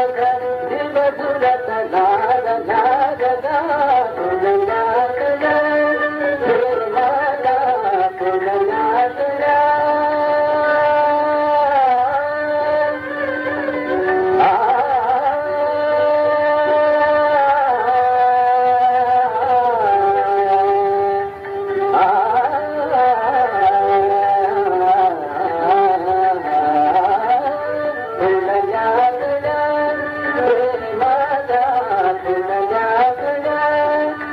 I'm gonna do my best.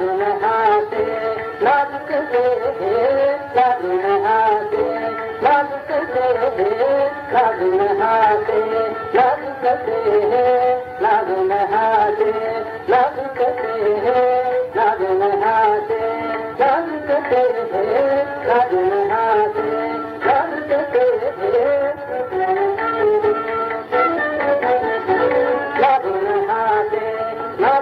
नालके Ladhu महलक J may नालक लालूमा लालक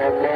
Okay.